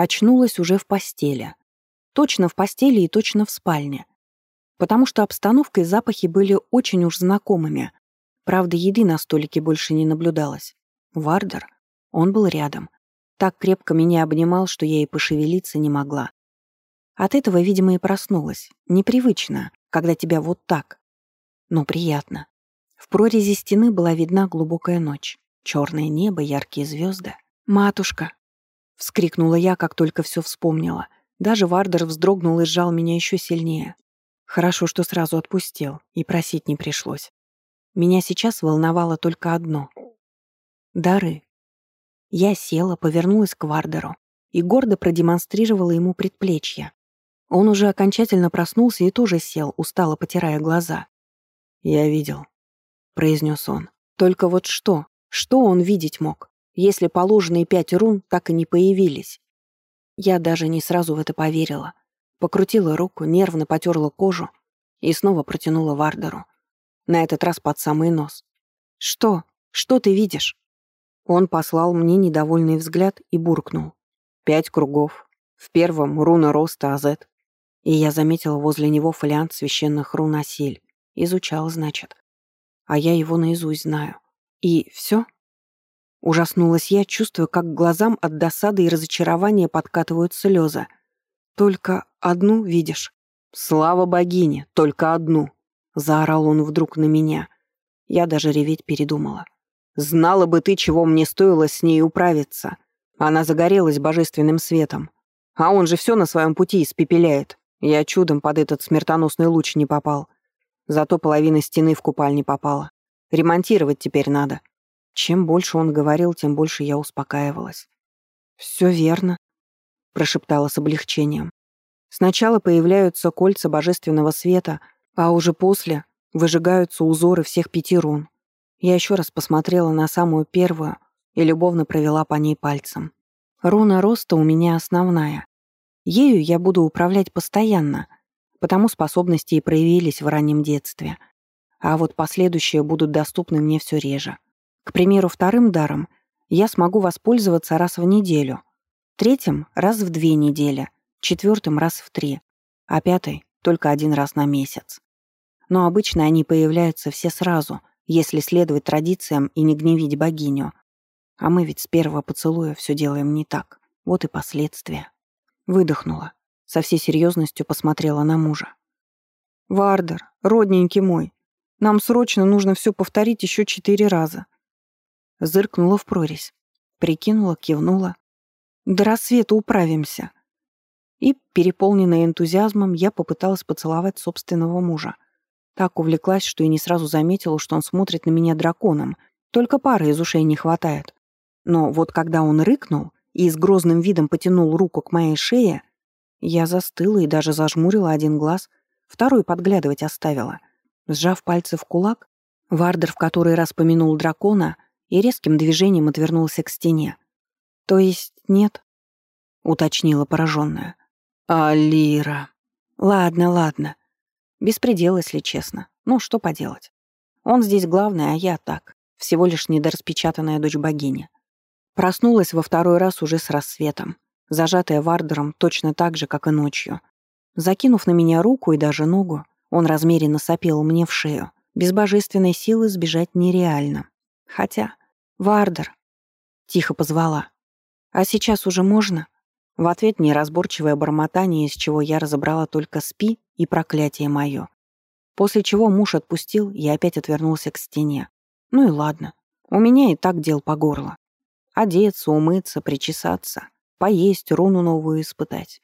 Очнулась уже в постели. Точно в постели и точно в спальне. Потому что обстановка и запахи были очень уж знакомыми. Правда, еды на столике больше не наблюдалось. Вардер, он был рядом. Так крепко меня обнимал, что я и пошевелиться не могла. От этого, видимо, и проснулась. Непривычно, когда тебя вот так. Но приятно. В прорези стены была видна глубокая ночь. Черное небо, яркие звезды. «Матушка!» — вскрикнула я, как только все вспомнила. Даже Вардер вздрогнул и сжал меня еще сильнее. Хорошо, что сразу отпустил, и просить не пришлось. Меня сейчас волновало только одно. Дары. Я села, повернулась к Вардеру и гордо продемонстрировала ему предплечье. Он уже окончательно проснулся и тоже сел, устало потирая глаза. «Я видел», — произнес он. «Только вот что? Что он видеть мог, если положенные пять рун так и не появились? Я даже не сразу в это поверила. Покрутила руку, нервно потерла кожу и снова протянула Вардеру. На этот раз под самый нос. «Что? Что ты видишь?» Он послал мне недовольный взгляд и буркнул. «Пять кругов. В первом — руна роста Азет». И я заметила возле него фолиант священных рун Асиль. Изучал, значит. А я его наизусть знаю. И все? Ужаснулась я, чувствуя, как к глазам от досады и разочарования подкатывают слезы. Только одну видишь. Слава богине, только одну. Заорал он вдруг на меня. Я даже реветь передумала. Знала бы ты, чего мне стоило с ней управиться. Она загорелась божественным светом. А он же все на своем пути испепеляет. Я чудом под этот смертоносный луч не попал. Зато половина стены в купальне попала. Ремонтировать теперь надо. Чем больше он говорил, тем больше я успокаивалась. «Все верно», — прошептала с облегчением. «Сначала появляются кольца божественного света, а уже после выжигаются узоры всех пяти рун. Я еще раз посмотрела на самую первую и любовно провела по ней пальцем. Руна роста у меня основная. Ею я буду управлять постоянно, потому способности и проявились в раннем детстве — а вот последующие будут доступны мне все реже. К примеру, вторым даром я смогу воспользоваться раз в неделю, третьим — раз в две недели, четвертым — раз в три, а пятый — только один раз на месяц. Но обычно они появляются все сразу, если следовать традициям и не гневить богиню. А мы ведь с первого поцелуя все делаем не так. Вот и последствия. Выдохнула. Со всей серьезностью посмотрела на мужа. «Вардер, родненький мой, нам срочно нужно все повторить еще четыре раза. Зыркнула в прорезь. Прикинула, кивнула. До рассвета управимся. И, переполненная энтузиазмом, я попыталась поцеловать собственного мужа. Так увлеклась, что и не сразу заметила, что он смотрит на меня драконом. Только пары из ушей не хватает. Но вот когда он рыкнул и с грозным видом потянул руку к моей шее, я застыла и даже зажмурила один глаз, второй подглядывать оставила — Сжав пальцы в кулак, Вардер в который раз помянул дракона и резким движением отвернулся к стене. «То есть нет?» — уточнила пораженная. «Алира». «Ладно, ладно. Беспредел, если честно. Ну, что поделать. Он здесь главный, а я так. Всего лишь недораспечатанная дочь богини. Проснулась во второй раз уже с рассветом, зажатая Вардером точно так же, как и ночью. Закинув на меня руку и даже ногу, он размеренно сопел мне в шею. Без божественной силы сбежать нереально. Хотя... «Вардер!» — тихо позвала. «А сейчас уже можно?» В ответ неразборчивое бормотание, из чего я разобрала только «спи» и «проклятие мое». После чего муж отпустил и опять отвернулся к стене. Ну и ладно. У меня и так дел по горло. Одеться, умыться, причесаться, поесть, руну новую испытать.